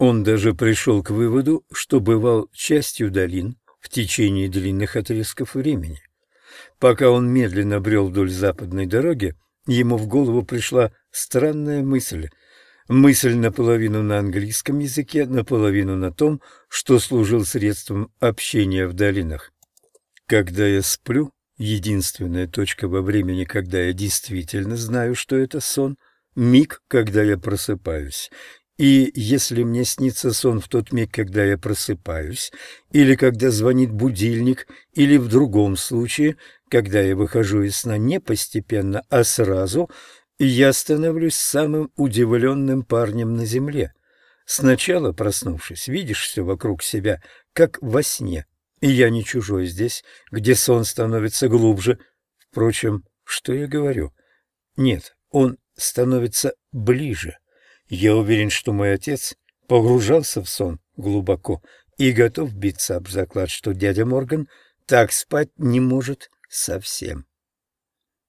Он даже пришел к выводу, что бывал частью долин в течение длинных отрезков времени. Пока он медленно брел вдоль западной дороги, ему в голову пришла странная мысль. Мысль наполовину на английском языке, наполовину на том, что служил средством общения в долинах. Когда я сплю, единственная точка во времени, когда я действительно знаю, что это сон, миг, когда я просыпаюсь. И если мне снится сон в тот миг, когда я просыпаюсь, или когда звонит будильник, или в другом случае, когда я выхожу из сна не постепенно, а сразу, я становлюсь самым удивленным парнем на земле. Сначала, проснувшись, видишь все вокруг себя, как во сне, и я не чужой здесь, где сон становится глубже. Впрочем, что я говорю? Нет, он становится ближе. Я уверен, что мой отец погружался в сон глубоко и готов биться об заклад, что дядя Морган так спать не может совсем.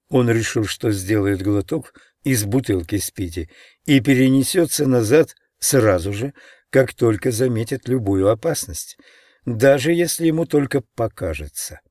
Он решил, что сделает глоток из бутылки спиди и перенесется назад сразу же, как только заметит любую опасность, даже если ему только покажется.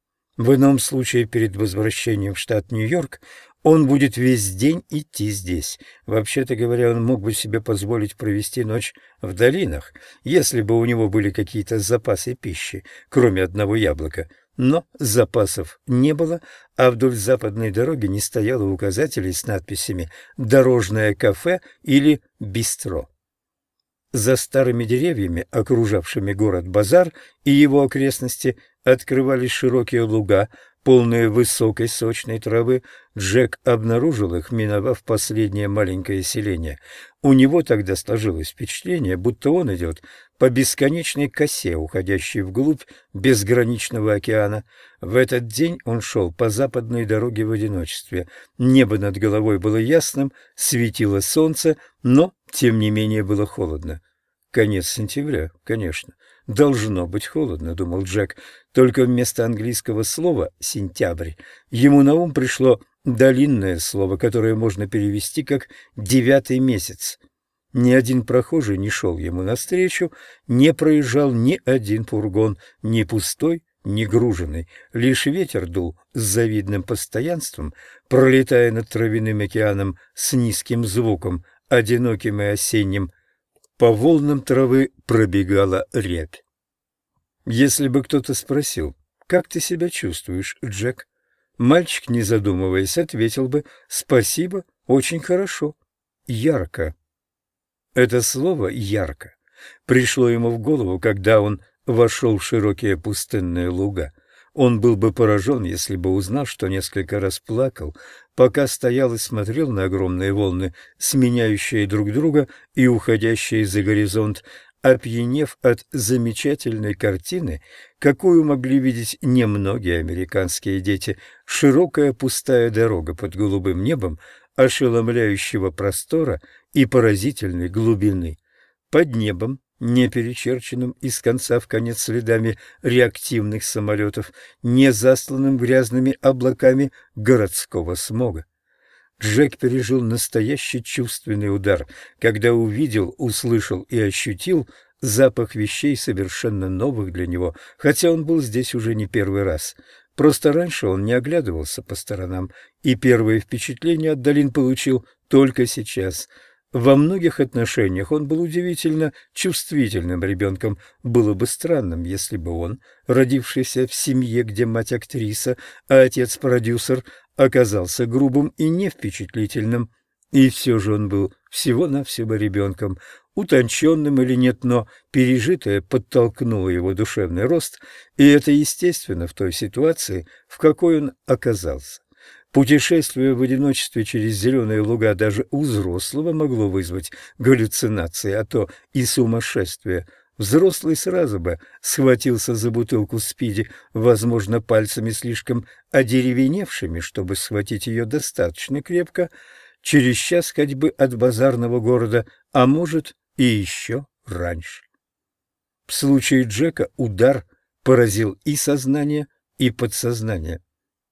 В ином случае перед возвращением в штат Нью-Йорк он будет весь день идти здесь. Вообще-то говоря, он мог бы себе позволить провести ночь в долинах, если бы у него были какие-то запасы пищи, кроме одного яблока. Но запасов не было, а вдоль западной дороги не стояло указателей с надписями «Дорожное кафе» или «Бистро». За старыми деревьями, окружавшими город-базар и его окрестности, открывались широкие луга, полные высокой сочной травы, Джек обнаружил их, миновав последнее маленькое селение. У него тогда сложилось впечатление, будто он идет по бесконечной косе, уходящей вглубь безграничного океана. В этот день он шел по западной дороге в одиночестве. Небо над головой было ясным, светило солнце, но, тем не менее, было холодно. Конец сентября, конечно. Должно быть холодно, думал Джек. Только вместо английского слова «сентябрь» ему на ум пришло долинное слово, которое можно перевести как «девятый месяц». Ни один прохожий не шел ему навстречу, не проезжал ни один фургон, ни пустой, ни груженный. Лишь ветер дул с завидным постоянством, пролетая над травяным океаном с низким звуком, одиноким и осенним, по волнам травы пробегала рябь. Если бы кто-то спросил, «Как ты себя чувствуешь, Джек?» Мальчик, не задумываясь, ответил бы, «Спасибо, очень хорошо, ярко». Это слово «ярко» пришло ему в голову, когда он вошел в широкие пустынные луга. Он был бы поражен, если бы узнал, что несколько раз плакал, пока стоял и смотрел на огромные волны, сменяющие друг друга и уходящие за горизонт, опьянев от замечательной картины, какую могли видеть немногие американские дети, широкая пустая дорога под голубым небом, ошеломляющего простора и поразительной глубины. Под небом не перечерченным из конца в конец следами реактивных самолетов, не засланным грязными облаками городского смога. Джек пережил настоящий чувственный удар, когда увидел, услышал и ощутил запах вещей совершенно новых для него, хотя он был здесь уже не первый раз. Просто раньше он не оглядывался по сторонам, и первые впечатления от долин получил только сейчас — во многих отношениях он был удивительно чувствительным ребенком. Было бы странным, если бы он, родившийся в семье, где мать актриса, а отец продюсер, оказался грубым и невпечатлительным. И все же он был всего-навсего ребенком, утонченным или нет, но пережитое подтолкнуло его душевный рост, и это естественно в той ситуации, в какой он оказался. Путешествие в одиночестве через зеленые луга даже у взрослого могло вызвать галлюцинации, а то и сумасшествие. Взрослый сразу бы схватился за бутылку спиди, возможно, пальцами слишком одеревеневшими, чтобы схватить ее достаточно крепко, через час ходьбы от базарного города, а может и еще раньше. В случае Джека удар поразил и сознание, и подсознание.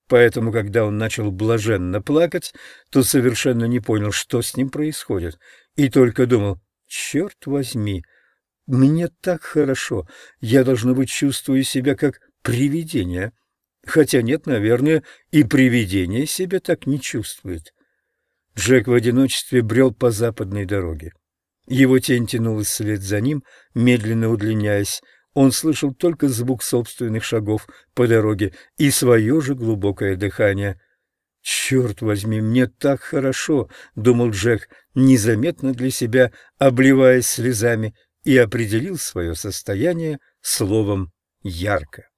Поэтому, когда он начал блаженно плакать, то совершенно не понял, что с ним происходит, и только думал, черт возьми, Мне так хорошо. Я, должно быть, чувствую себя как привидение. Хотя нет, наверное, и привидение себя так не чувствует. Джек в одиночестве брел по западной дороге. Его тень тянулась вслед за ним, медленно удлиняясь. Он слышал только звук собственных шагов по дороге и свое же глубокое дыхание. «Черт возьми, мне так хорошо!» — думал Джек, незаметно для себя обливаясь слезами, и определил свое состояние словом «ярко».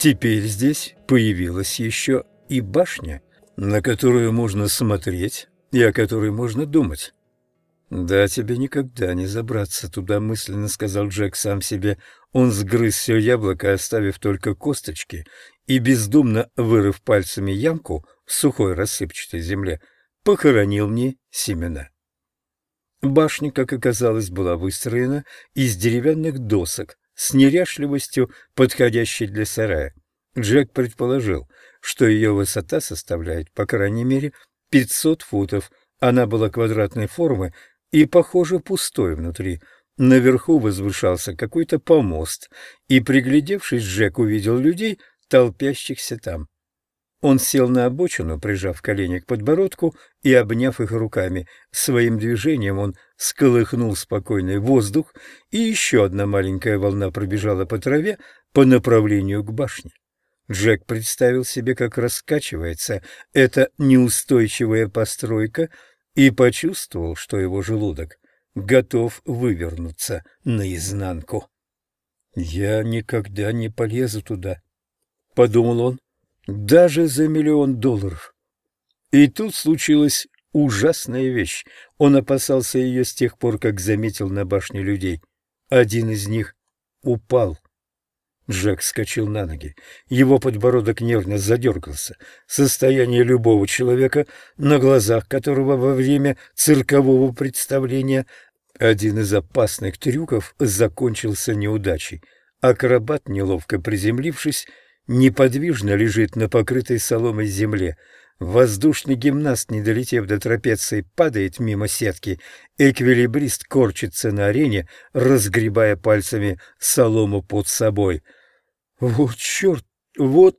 Теперь здесь появилась еще и башня, на которую можно смотреть и о которой можно думать. «Да, тебе никогда не забраться туда», — мысленно сказал Джек сам себе. Он сгрыз все яблоко, оставив только косточки, и, бездумно вырыв пальцами ямку в сухой рассыпчатой земле, похоронил мне семена. Башня, как оказалось, была выстроена из деревянных досок, с неряшливостью, подходящей для сарая. Джек предположил, что ее высота составляет, по крайней мере, 500 футов. Она была квадратной формы и, похоже, пустой внутри. Наверху возвышался какой-то помост, и, приглядевшись, Джек увидел людей, толпящихся там. Он сел на обочину, прижав колени к подбородку и обняв их руками. Своим движением он сколыхнул спокойный воздух, и еще одна маленькая волна пробежала по траве по направлению к башне. Джек представил себе, как раскачивается эта неустойчивая постройка, и почувствовал, что его желудок готов вывернуться наизнанку. «Я никогда не полезу туда», — подумал он даже за миллион долларов. И тут случилась ужасная вещь. Он опасался ее с тех пор, как заметил на башне людей. Один из них упал. Джек вскочил на ноги. Его подбородок нервно задергался. Состояние любого человека, на глазах которого во время циркового представления один из опасных трюков закончился неудачей. Акробат, неловко приземлившись, неподвижно лежит на покрытой соломой земле. Воздушный гимнаст, не долетев до трапеции, падает мимо сетки. Эквилибрист корчится на арене, разгребая пальцами солому под собой. «Вот черт! Вот...»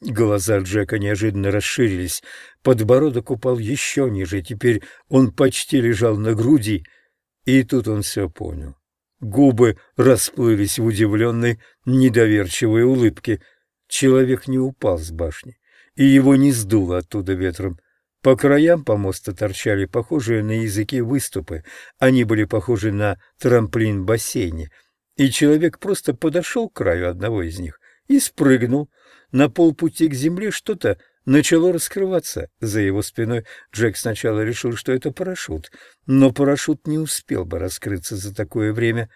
Глаза Джека неожиданно расширились. Подбородок упал еще ниже. Теперь он почти лежал на груди. И тут он все понял. Губы расплылись в удивленной, недоверчивой улыбке — Человек не упал с башни, и его не сдуло оттуда ветром. По краям помоста торчали похожие на языки выступы. Они были похожи на трамплин в бассейне. И человек просто подошел к краю одного из них и спрыгнул. На полпути к земле что-то начало раскрываться за его спиной. Джек сначала решил, что это парашют, но парашют не успел бы раскрыться за такое время.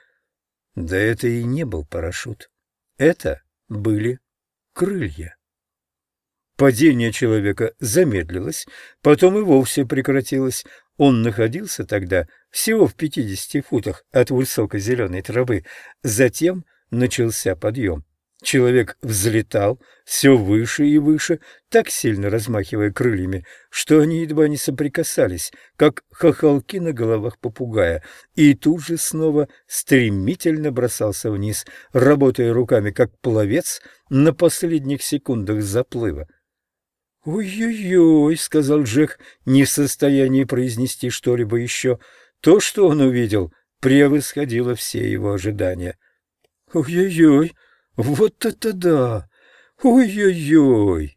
Да это и не был парашют. Это были крылья. Падение человека замедлилось, потом и вовсе прекратилось. Он находился тогда всего в пятидесяти футах от высокой зеленой травы. Затем начался подъем. Человек взлетал все выше и выше, так сильно размахивая крыльями, что они едва не соприкасались, как хохолки на головах попугая, и тут же снова стремительно бросался вниз, работая руками, как пловец на последних секундах заплыва. «Ой-ой-ой», — сказал Джек, не в состоянии произнести что-либо еще. То, что он увидел, превосходило все его ожидания. «Ой-ой-ой», вот это да! Ой-ой-ой!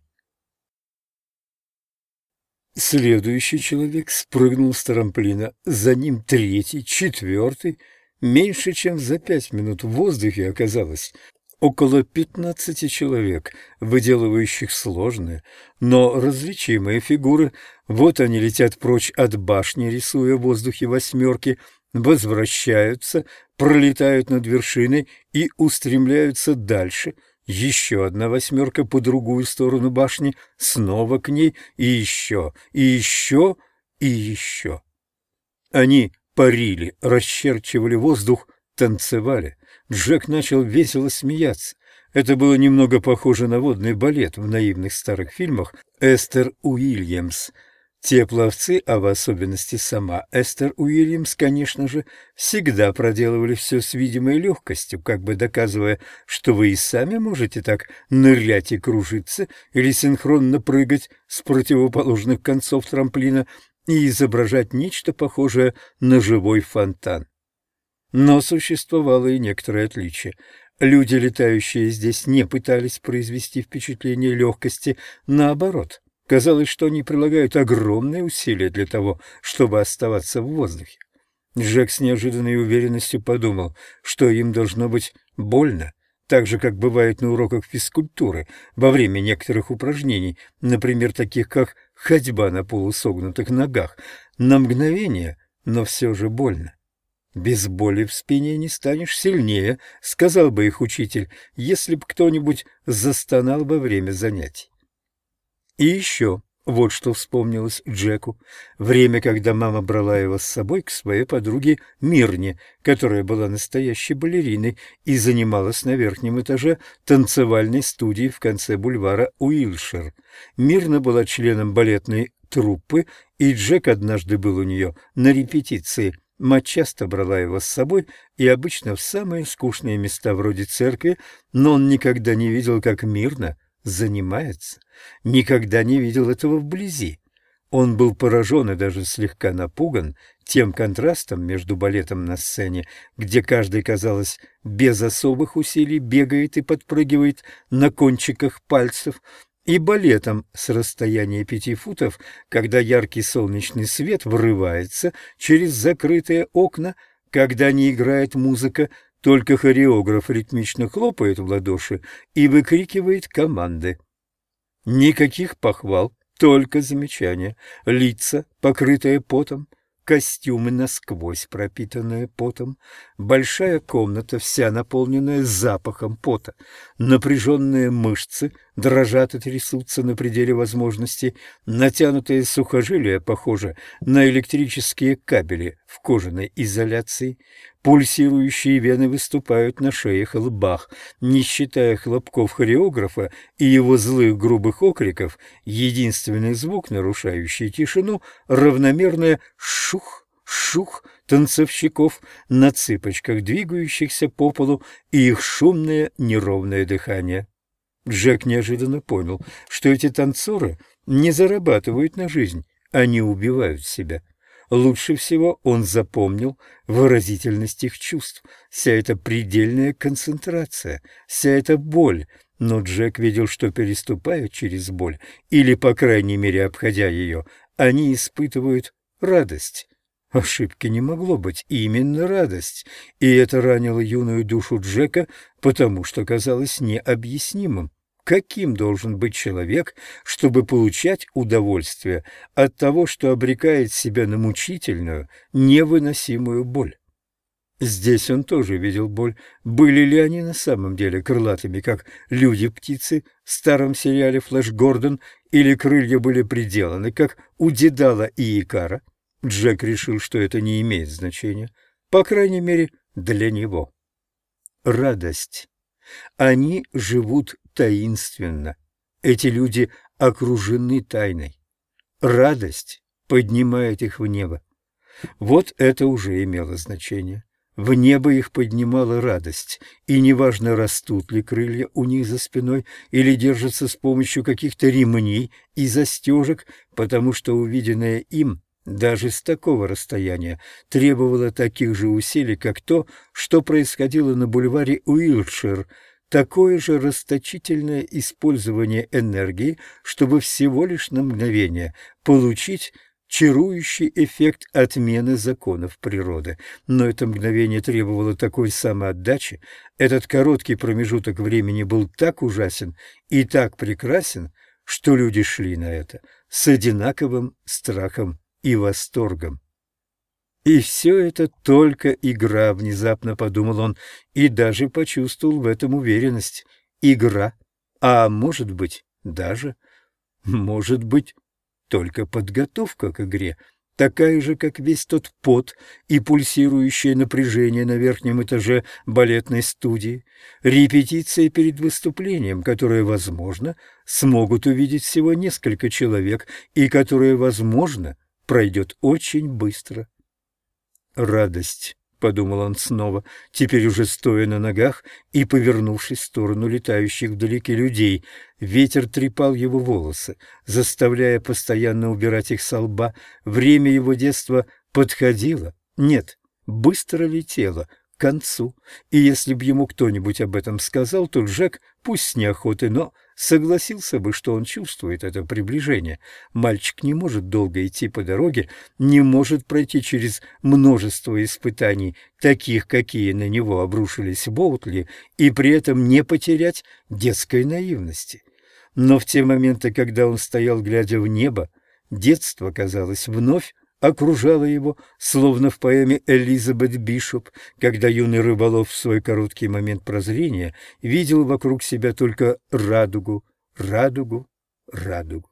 Следующий человек спрыгнул с трамплина, за ним третий, четвертый. Меньше чем за пять минут в воздухе оказалось около пятнадцати человек, выделывающих сложные, но различимые фигуры. Вот они летят прочь от башни, рисуя в воздухе восьмерки — возвращаются, пролетают над вершиной и устремляются дальше. Еще одна восьмерка по другую сторону башни, снова к ней, и еще, и еще, и еще. Они парили, расчерчивали воздух, танцевали. Джек начал весело смеяться. Это было немного похоже на водный балет в наивных старых фильмах Эстер Уильямс. Те пловцы, а в особенности сама Эстер Уильямс, конечно же, всегда проделывали все с видимой легкостью, как бы доказывая, что вы и сами можете так нырять и кружиться или синхронно прыгать с противоположных концов трамплина и изображать нечто похожее на живой фонтан. Но существовало и некоторое отличие. Люди, летающие здесь, не пытались произвести впечатление легкости, наоборот. Казалось, что они прилагают огромные усилия для того, чтобы оставаться в воздухе. Джек с неожиданной уверенностью подумал, что им должно быть больно, так же, как бывает на уроках физкультуры во время некоторых упражнений, например, таких как ходьба на полусогнутых ногах, на мгновение, но все же больно. Без боли в спине не станешь сильнее, сказал бы их учитель, если б кто-нибудь застонал во время занятий. И еще вот что вспомнилось Джеку. Время, когда мама брала его с собой к своей подруге Мирне, которая была настоящей балериной и занималась на верхнем этаже танцевальной студии в конце бульвара Уилшир. Мирна была членом балетной труппы, и Джек однажды был у нее на репетиции – Мать часто брала его с собой и обычно в самые скучные места вроде церкви, но он никогда не видел, как мирно занимается, никогда не видел этого вблизи. Он был поражен и даже слегка напуган тем контрастом между балетом на сцене, где каждый, казалось, без особых усилий бегает и подпрыгивает на кончиках пальцев, и балетом с расстояния пяти футов, когда яркий солнечный свет врывается через закрытые окна, когда не играет музыка, только хореограф ритмично хлопает в ладоши и выкрикивает команды. Никаких похвал, только замечания, лица, покрытые потом, костюмы насквозь пропитанные потом, большая комната, вся наполненная запахом пота, напряженные мышцы дрожат и трясутся на пределе возможностей, натянутые сухожилия похожи на электрические кабели в кожаной изоляции, Пульсирующие вены выступают на шеях и лбах. Не считая хлопков хореографа и его злых грубых окриков, единственный звук, нарушающий тишину, равномерное «шух». Шух танцовщиков на цыпочках, двигающихся по полу, и их шумное неровное дыхание. Джек неожиданно понял, что эти танцоры не зарабатывают на жизнь, они убивают себя. Лучше всего он запомнил выразительность их чувств, вся эта предельная концентрация, вся эта боль. Но Джек видел, что переступают через боль, или, по крайней мере, обходя ее, они испытывают радость. Ошибки не могло быть, именно радость, и это ранило юную душу Джека, потому что казалось необъяснимым. Каким должен быть человек, чтобы получать удовольствие от того, что обрекает себя на мучительную, невыносимую боль? Здесь он тоже видел боль. Были ли они на самом деле крылатыми, как люди-птицы в старом сериале «Флэш Гордон», или крылья были приделаны, как у Дедала и Икара? Джек решил, что это не имеет значения, по крайней мере, для него. Радость. Они живут таинственно. Эти люди окружены тайной. Радость поднимает их в небо. Вот это уже имело значение. В небо их поднимала радость, и неважно, растут ли крылья у них за спиной или держатся с помощью каких-то ремней и застежек, потому что увиденное им даже с такого расстояния требовало таких же усилий, как то, что происходило на бульваре Уилшир – такое же расточительное использование энергии, чтобы всего лишь на мгновение получить чарующий эффект отмены законов природы. Но это мгновение требовало такой самоотдачи, этот короткий промежуток времени был так ужасен и так прекрасен, что люди шли на это с одинаковым страхом и восторгом. И все это только игра, внезапно подумал он, и даже почувствовал в этом уверенность. Игра. А может быть, даже, может быть, только подготовка к игре. такая же, как весь тот пот и пульсирующее напряжение на верхнем этаже балетной студии. Репетиция перед выступлением, которое, возможно, смогут увидеть всего несколько человек и которое, возможно, пройдет очень быстро. Радость — подумал он снова, теперь уже стоя на ногах и повернувшись в сторону летающих вдалеке людей. Ветер трепал его волосы, заставляя постоянно убирать их со лба. Время его детства подходило. Нет, быстро летело, к концу. И если б ему кто-нибудь об этом сказал, то Джек, пусть с неохотой, но согласился бы, что он чувствует это приближение. Мальчик не может долго идти по дороге, не может пройти через множество испытаний, таких, какие на него обрушились Боутли, и при этом не потерять детской наивности. Но в те моменты, когда он стоял, глядя в небо, детство, казалось, вновь окружала его, словно в поэме Элизабет Бишоп, когда юный рыболов в свой короткий момент прозрения видел вокруг себя только радугу, радугу, радугу.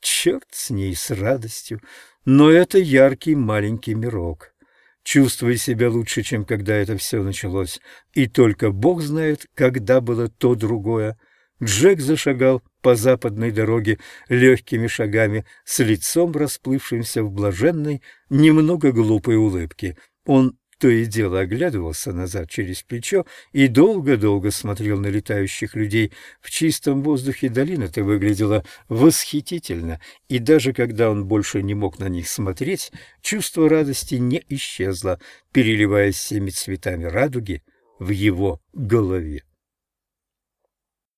Черт с ней, с радостью, но это яркий маленький мирок. Чувствуй себя лучше, чем когда это все началось, и только Бог знает, когда было то другое. Джек зашагал по западной дороге легкими шагами с лицом расплывшимся в блаженной, немного глупой улыбке. Он то и дело оглядывался назад через плечо и долго-долго смотрел на летающих людей. В чистом воздухе долина-то выглядела восхитительно, и даже когда он больше не мог на них смотреть, чувство радости не исчезло, переливаясь всеми цветами радуги в его голове.